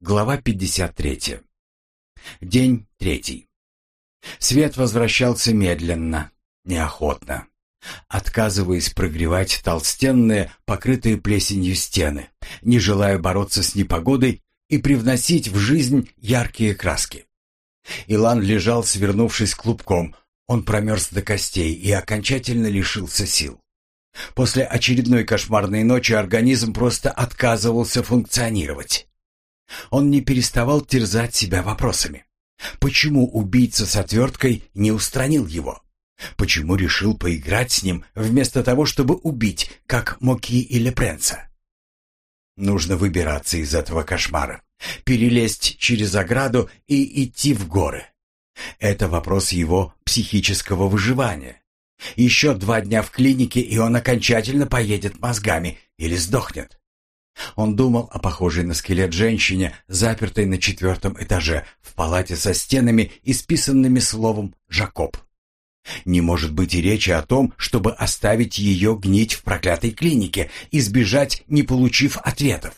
Глава 53. День третий. Свет возвращался медленно, неохотно, отказываясь прогревать толстенные, покрытые плесенью стены, не желая бороться с непогодой и привносить в жизнь яркие краски. Илан лежал, свернувшись клубком, он промерз до костей и окончательно лишился сил. После очередной кошмарной ночи организм просто отказывался функционировать. Он не переставал терзать себя вопросами. Почему убийца с отверткой не устранил его? Почему решил поиграть с ним, вместо того, чтобы убить, как Моки или Пренца? Нужно выбираться из этого кошмара, перелезть через ограду и идти в горы. Это вопрос его психического выживания. Еще два дня в клинике, и он окончательно поедет мозгами или сдохнет. Он думал о похожей на скелет женщине, запертой на четвертом этаже, в палате со стенами, исписанными словом «Жакоб». Не может быть и речи о том, чтобы оставить ее гнить в проклятой клинике и сбежать, не получив ответов.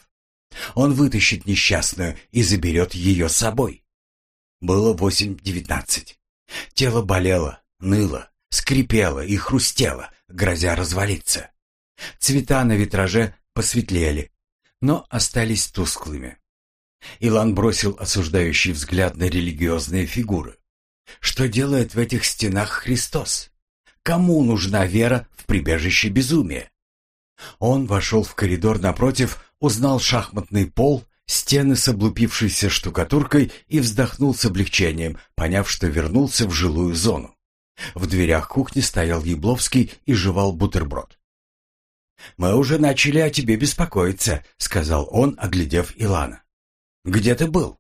Он вытащит несчастную и заберет ее с собой. Было восемь девятнадцать. Тело болело, ныло, скрипело и хрустело, грозя развалиться. Цвета на витраже посветлели, но остались тусклыми. Илан бросил осуждающий взгляд на религиозные фигуры. Что делает в этих стенах Христос? Кому нужна вера в прибежище безумия? Он вошел в коридор напротив, узнал шахматный пол, стены с облупившейся штукатуркой и вздохнул с облегчением, поняв, что вернулся в жилую зону. В дверях кухни стоял Ябловский и жевал бутерброд. «Мы уже начали о тебе беспокоиться», — сказал он, оглядев Илана. «Где ты был?»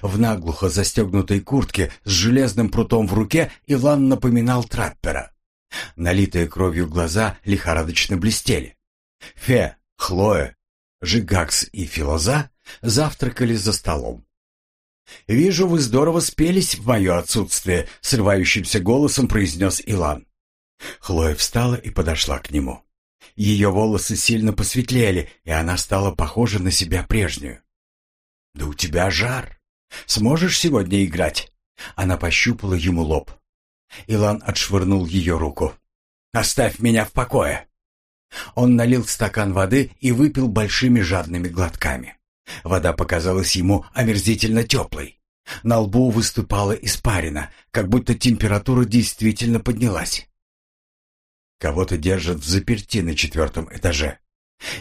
В наглухо застегнутой куртке с железным прутом в руке Илан напоминал траппера. Налитые кровью глаза лихорадочно блестели. Фе, Хлоя, Жигакс и Филоза завтракали за столом. «Вижу, вы здорово спелись в мое отсутствие», — срывающимся голосом произнес Илан. Хлоя встала и подошла к нему. Ее волосы сильно посветлели, и она стала похожа на себя прежнюю. «Да у тебя жар. Сможешь сегодня играть?» Она пощупала ему лоб. Илан отшвырнул ее руку. «Оставь меня в покое!» Он налил стакан воды и выпил большими жадными глотками. Вода показалась ему омерзительно теплой. На лбу выступала испарина, как будто температура действительно поднялась. Кого-то держат в заперти на четвертом этаже.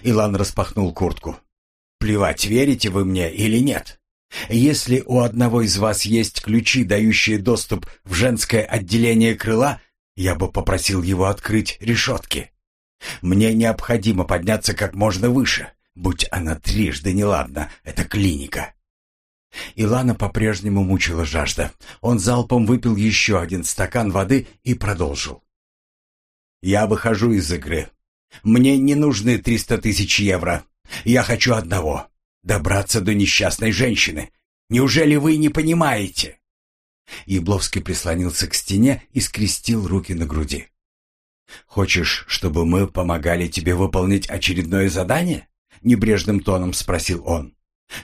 Илан распахнул куртку. «Плевать, верите вы мне или нет. Если у одного из вас есть ключи, дающие доступ в женское отделение крыла, я бы попросил его открыть решетки. Мне необходимо подняться как можно выше, будь она трижды неладна, это клиника». Илана по-прежнему мучила жажда. Он залпом выпил еще один стакан воды и продолжил. Я выхожу из игры. Мне не нужны триста тысяч евро. Я хочу одного — добраться до несчастной женщины. Неужели вы не понимаете?» Ябловский прислонился к стене и скрестил руки на груди. «Хочешь, чтобы мы помогали тебе выполнить очередное задание?» — небрежным тоном спросил он.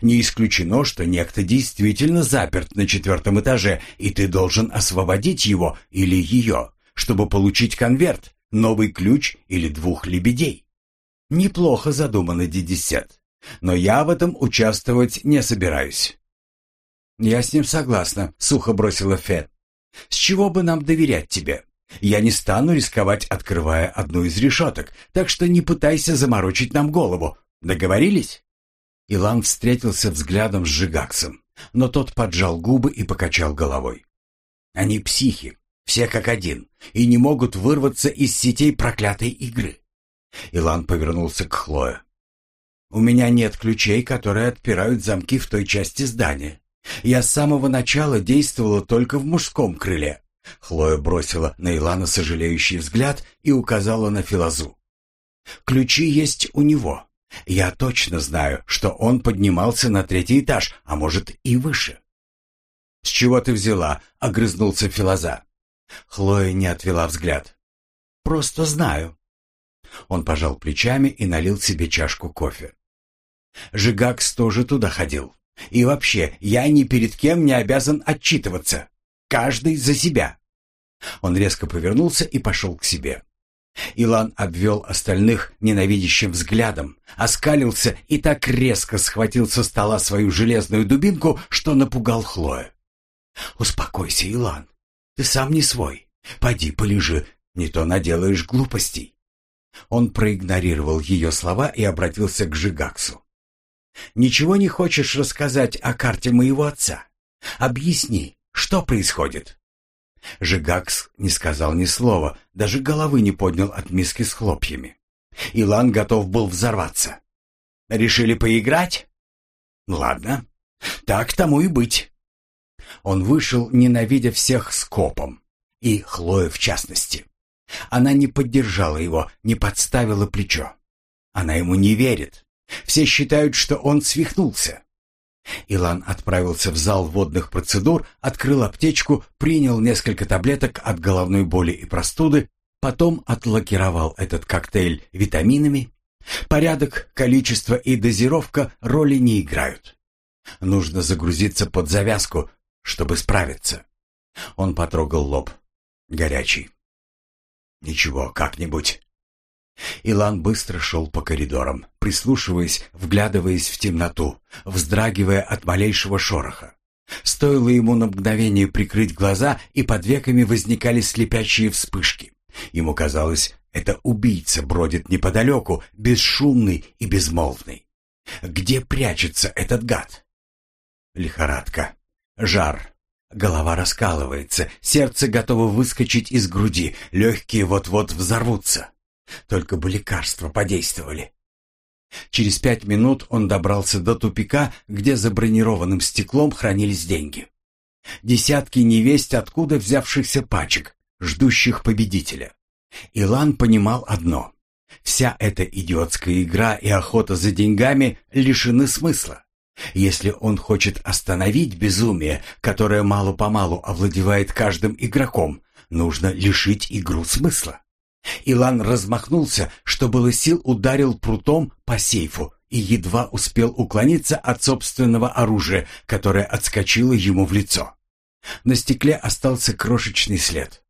«Не исключено, что некто действительно заперт на четвертом этаже, и ты должен освободить его или ее, чтобы получить конверт, новый ключ или двух лебедей. Неплохо задумано, Дидисет, но я в этом участвовать не собираюсь. Я с ним согласна, сухо бросила Фе. С чего бы нам доверять тебе? Я не стану рисковать, открывая одну из решеток, так что не пытайся заморочить нам голову. Договорились? Илан встретился взглядом с Жигаксом, но тот поджал губы и покачал головой. Они психи, все как один, и не могут вырваться из сетей проклятой игры. Илан повернулся к Хлое. «У меня нет ключей, которые отпирают замки в той части здания. Я с самого начала действовала только в мужском крыле». Хлоя бросила на Илана сожалеющий взгляд и указала на Филозу. «Ключи есть у него. Я точно знаю, что он поднимался на третий этаж, а может и выше». «С чего ты взяла?» — огрызнулся Филоза. Хлоя не отвела взгляд. «Просто знаю». Он пожал плечами и налил себе чашку кофе. Жигакс тоже туда ходил. И вообще, я ни перед кем не обязан отчитываться. Каждый за себя. Он резко повернулся и пошел к себе. Илан обвел остальных ненавидящим взглядом, оскалился и так резко схватил со стола свою железную дубинку, что напугал Хлоя. «Успокойся, Илан. Ты сам не свой. Пойди полежи, не то наделаешь глупостей». Он проигнорировал ее слова и обратился к Жигаксу. «Ничего не хочешь рассказать о карте моего отца? Объясни, что происходит?» Жигакс не сказал ни слова, даже головы не поднял от миски с хлопьями. Илан готов был взорваться. «Решили поиграть?» «Ладно, так тому и быть». Он вышел, ненавидя всех скопом, и Хлоя в частности. Она не поддержала его, не подставила плечо. Она ему не верит. Все считают, что он свихнулся. Илан отправился в зал водных процедур, открыл аптечку, принял несколько таблеток от головной боли и простуды, потом отлакировал этот коктейль витаминами. Порядок, количество и дозировка роли не играют. Нужно загрузиться под завязку, чтобы справиться. Он потрогал лоб. Горячий. Ничего, как-нибудь. Илан быстро шел по коридорам, прислушиваясь, вглядываясь в темноту, вздрагивая от малейшего шороха. Стоило ему на мгновение прикрыть глаза, и под веками возникали слепящие вспышки. Ему казалось, это убийца бродит неподалеку, бесшумный и безмолвный. Где прячется этот гад? Лихорадка, жар, голова раскалывается, сердце готово выскочить из груди, легкие вот-вот взорвутся. Только бы лекарства подействовали. Через пять минут он добрался до тупика, где за бронированным стеклом хранились деньги. Десятки невесть откуда взявшихся пачек, ждущих победителя. Илан понимал одно. Вся эта идиотская игра и охота за деньгами лишены смысла. Если он хочет остановить безумие, которое мало-помалу овладевает каждым игроком, нужно лишить игру смысла. Илан размахнулся, что было сил, ударил прутом по сейфу и едва успел уклониться от собственного оружия, которое отскочило ему в лицо. На стекле остался крошечный след.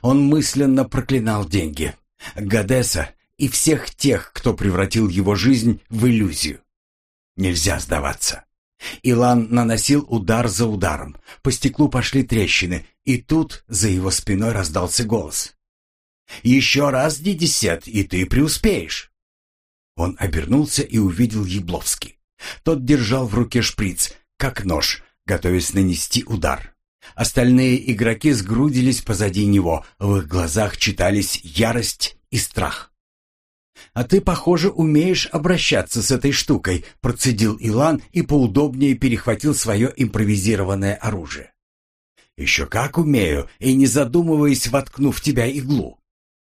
Он мысленно проклинал деньги, Гадеса и всех тех, кто превратил его жизнь в иллюзию. Нельзя сдаваться. Илан наносил удар за ударом. По стеклу пошли трещины, и тут за его спиной раздался голос. Еще раз, Дидисет, и ты преуспеешь. Он обернулся и увидел Ябловский. Тот держал в руке шприц, как нож, готовясь нанести удар. Остальные игроки сгрудились позади него, в их глазах читались ярость и страх. «А ты, похоже, умеешь обращаться с этой штукой», — процедил Илан и поудобнее перехватил свое импровизированное оружие. «Еще как умею, и не задумываясь, воткну в тебя иглу.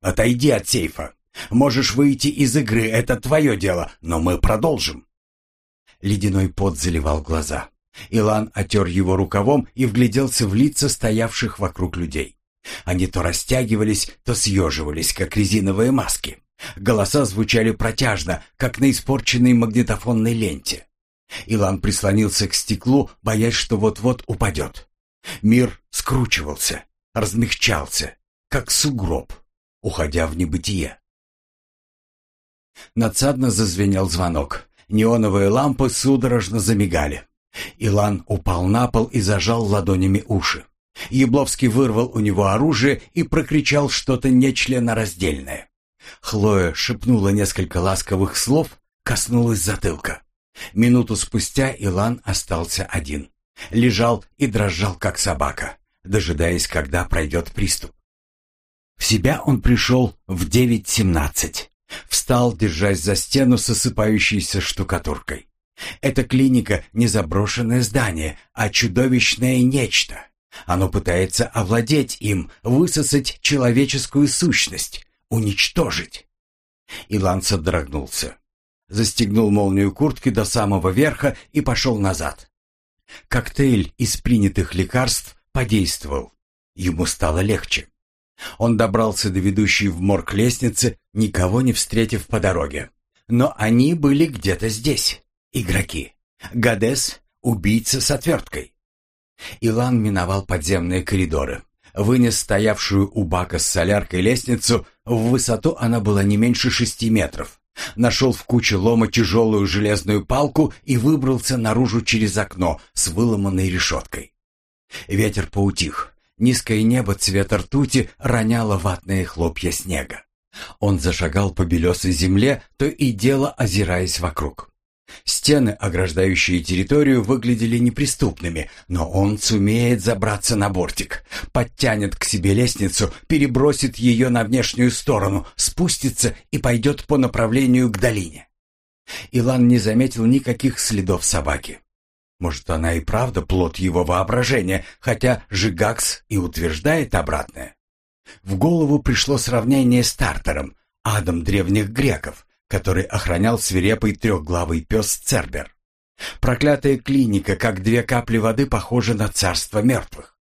Отойди от сейфа. Можешь выйти из игры, это твое дело, но мы продолжим. Ледяной пот заливал глаза. Илан отер его рукавом и вгляделся в лица стоявших вокруг людей. Они то растягивались, то съеживались, как резиновые маски. Голоса звучали протяжно, как на испорченной магнитофонной ленте. Илан прислонился к стеклу, боясь, что вот-вот упадет. Мир скручивался, размягчался, как сугроб уходя в небытие. Надсадно зазвенел звонок. Неоновые лампы судорожно замигали. Илан упал на пол и зажал ладонями уши. Ябловский вырвал у него оружие и прокричал что-то нечленораздельное. Хлоя шепнула несколько ласковых слов, коснулась затылка. Минуту спустя Илан остался один. Лежал и дрожал, как собака, дожидаясь, когда пройдет приступ. В себя он пришел в 9.17. Встал, держась за стену с осыпающейся штукатуркой. Эта клиника не заброшенное здание, а чудовищное нечто. Оно пытается овладеть им, высосать человеческую сущность, уничтожить. Илан содрогнулся. Застегнул молнию куртки до самого верха и пошел назад. Коктейль из принятых лекарств подействовал. Ему стало легче. Он добрался до ведущей в морг лестницы, никого не встретив по дороге. Но они были где-то здесь. Игроки. Гадес, убийца с отверткой. Илан миновал подземные коридоры, вынес стоявшую у бака с соляркой лестницу, в высоту она была не меньше шести метров, нашел в куче лома тяжелую железную палку и выбрался наружу через окно с выломанной решеткой. Ветер поутих, низкое небо цвета ртути роняло ватные хлопья снега. Он зашагал по белесой земле, то и дело озираясь вокруг. Стены, ограждающие территорию, выглядели неприступными, но он сумеет забраться на бортик, подтянет к себе лестницу, перебросит ее на внешнюю сторону, спустится и пойдет по направлению к долине. Илан не заметил никаких следов собаки. Может, она и правда плод его воображения, хотя Жигакс и утверждает обратное. В голову пришло сравнение с Тартером, адом древних греков, который охранял свирепый трехглавый пес Цербер. Проклятая клиника, как две капли воды, похожа на царство мертвых.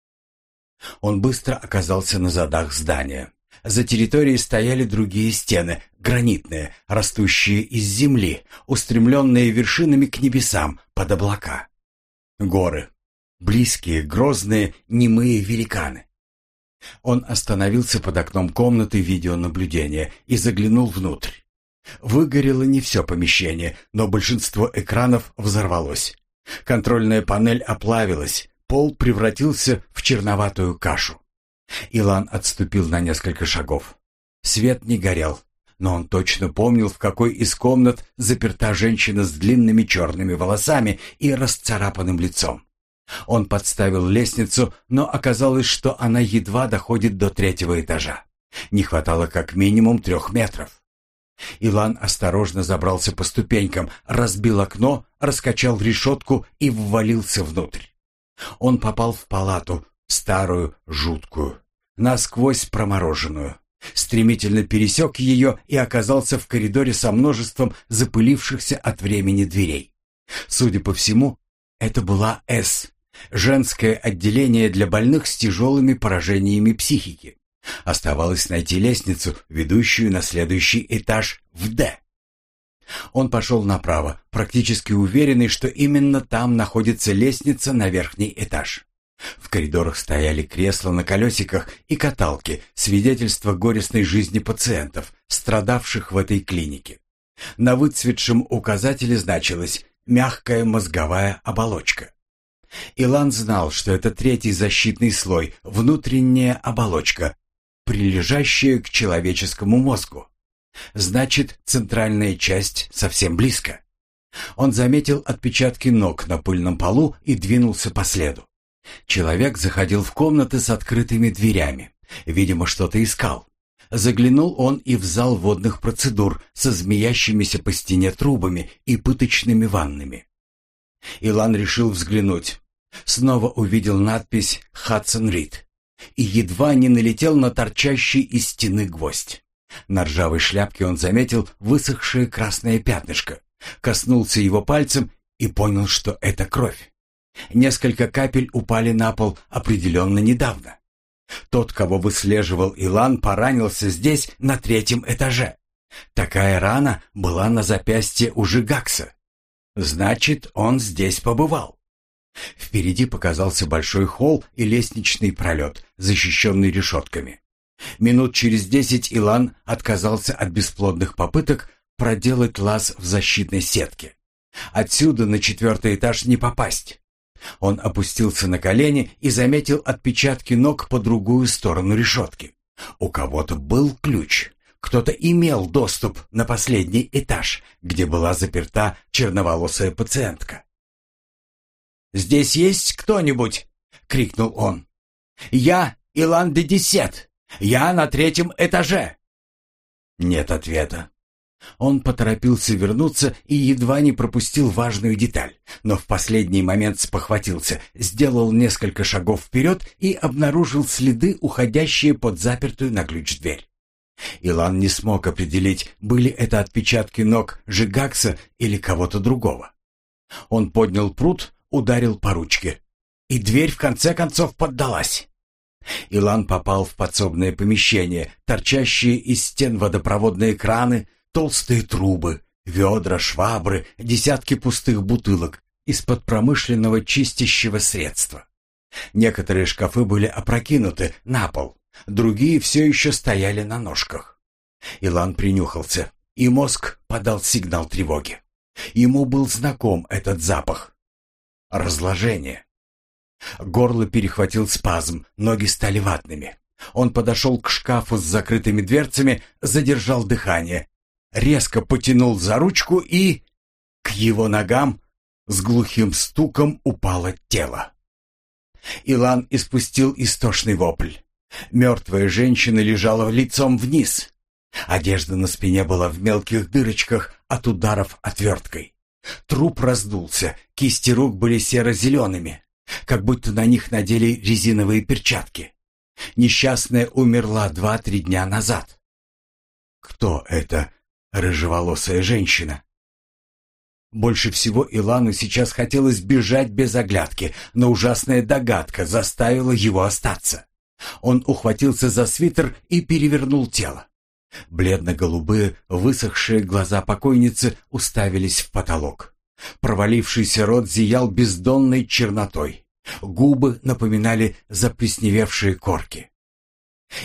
Он быстро оказался на задах здания. За территорией стояли другие стены, гранитные, растущие из земли, устремленные вершинами к небесам, под облака. Горы. Близкие, грозные, немые великаны. Он остановился под окном комнаты видеонаблюдения и заглянул внутрь. Выгорело не все помещение, но большинство экранов взорвалось. Контрольная панель оплавилась, пол превратился в черноватую кашу. Илан отступил на несколько шагов. Свет не горел, но он точно помнил, в какой из комнат заперта женщина с длинными черными волосами и расцарапанным лицом. Он подставил лестницу, но оказалось, что она едва доходит до третьего этажа. Не хватало как минимум трех метров. Илан осторожно забрался по ступенькам, разбил окно, раскачал решетку и ввалился внутрь. Он попал в палату, старую, жуткую, насквозь промороженную. Стремительно пересек ее и оказался в коридоре со множеством запылившихся от времени дверей. Судя по всему, это была «С», женское отделение для больных с тяжелыми поражениями психики. Оставалось найти лестницу, ведущую на следующий этаж в «Д». Он пошел направо, практически уверенный, что именно там находится лестница на верхний этаж. В коридорах стояли кресла на колесиках и каталки, свидетельство горестной жизни пациентов, страдавших в этой клинике. На выцветшем указателе значилось «мягкая мозговая оболочка». Илан знал, что это третий защитный слой, внутренняя оболочка, прилежащая к человеческому мозгу. Значит, центральная часть совсем близко. Он заметил отпечатки ног на пыльном полу и двинулся по следу. Человек заходил в комнаты с открытыми дверями. Видимо, что-то искал. Заглянул он и в зал водных процедур со змеящимися по стене трубами и пыточными ваннами. Илан решил взглянуть. Снова увидел надпись «Хадсон Рид» и едва не налетел на торчащий из стены гвоздь. На ржавой шляпке он заметил высохшее красное пятнышко, коснулся его пальцем и понял, что это кровь. Несколько капель упали на пол определенно недавно. Тот, кого выслеживал Илан, поранился здесь, на третьем этаже. Такая рана была на запястье у Жигакса. Значит, он здесь побывал. Впереди показался большой холл и лестничный пролет, защищенный решетками. Минут через десять Илан отказался от бесплодных попыток проделать лаз в защитной сетке. Отсюда на четвертый этаж не попасть. Он опустился на колени и заметил отпечатки ног по другую сторону решетки. У кого-то был ключ. Кто-то имел доступ на последний этаж, где была заперта черноволосая пациентка. «Здесь есть кто-нибудь?» — крикнул он. «Я Илан де Десет. Я на третьем этаже». Нет ответа. Он поторопился вернуться и едва не пропустил важную деталь, но в последний момент спохватился, сделал несколько шагов вперед и обнаружил следы, уходящие под запертую на ключ дверь. Илан не смог определить, были это отпечатки ног Жигакса или кого-то другого. Он поднял пруд, ударил по ручке. И дверь в конце концов поддалась. Илан попал в подсобное помещение, торчащие из стен водопроводные краны, толстые трубы, ведра, швабры, десятки пустых бутылок, из-под промышленного чистящего средства. Некоторые шкафы были опрокинуты на пол, другие все еще стояли на ножках. Илан принюхался, и мозг подал сигнал тревоги. Ему был знаком этот запах. Разложение. Горло перехватил спазм, ноги стали ватными. Он подошел к шкафу с закрытыми дверцами, задержал дыхание, резко потянул за ручку и... К его ногам с глухим стуком упало тело. Илан испустил истошный вопль. Мертвая женщина лежала лицом вниз. Одежда на спине была в мелких дырочках от ударов отверткой. Труп раздулся, кисти рук были серо-зелеными, как будто на них надели резиновые перчатки. Несчастная умерла два-три дня назад. Кто это рыжеволосая женщина? Больше всего Илану сейчас хотелось бежать без оглядки, но ужасная догадка заставила его остаться. Он ухватился за свитер и перевернул тело. Бледно-голубые, высохшие глаза покойницы уставились в потолок. Провалившийся рот зиял бездонной чернотой. Губы напоминали заплесневевшие корки.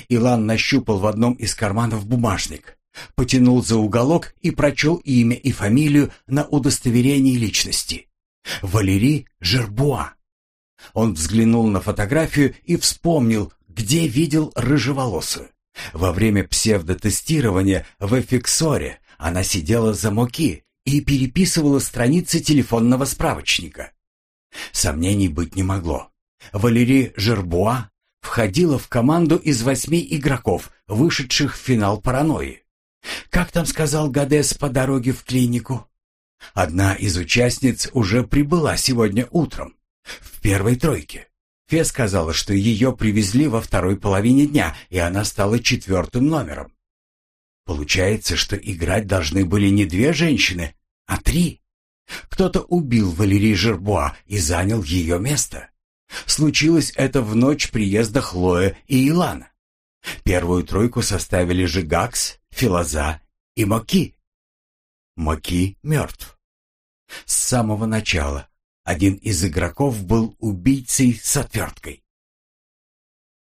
Илан нащупал в одном из карманов бумажник, потянул за уголок и прочел имя и фамилию на удостоверении личности. Валерий Жербуа. Он взглянул на фотографию и вспомнил, где видел рыжеволосую. Во время псевдотестирования в Эфиксоре она сидела за Моки и переписывала страницы телефонного справочника. Сомнений быть не могло. Валерий Жербуа входила в команду из восьми игроков, вышедших в финал паранойи. Как там сказал Гадес по дороге в клинику? Одна из участниц уже прибыла сегодня утром, в первой тройке. Фе сказала, что ее привезли во второй половине дня, и она стала четвертым номером. Получается, что играть должны были не две женщины, а три. Кто-то убил Валерий Жербуа и занял ее место. Случилось это в ночь приезда Хлоя и Илана. Первую тройку составили Жигакс, Филоза и Маки. Маки мертв. С самого начала один из игроков был убийцей с отверткой.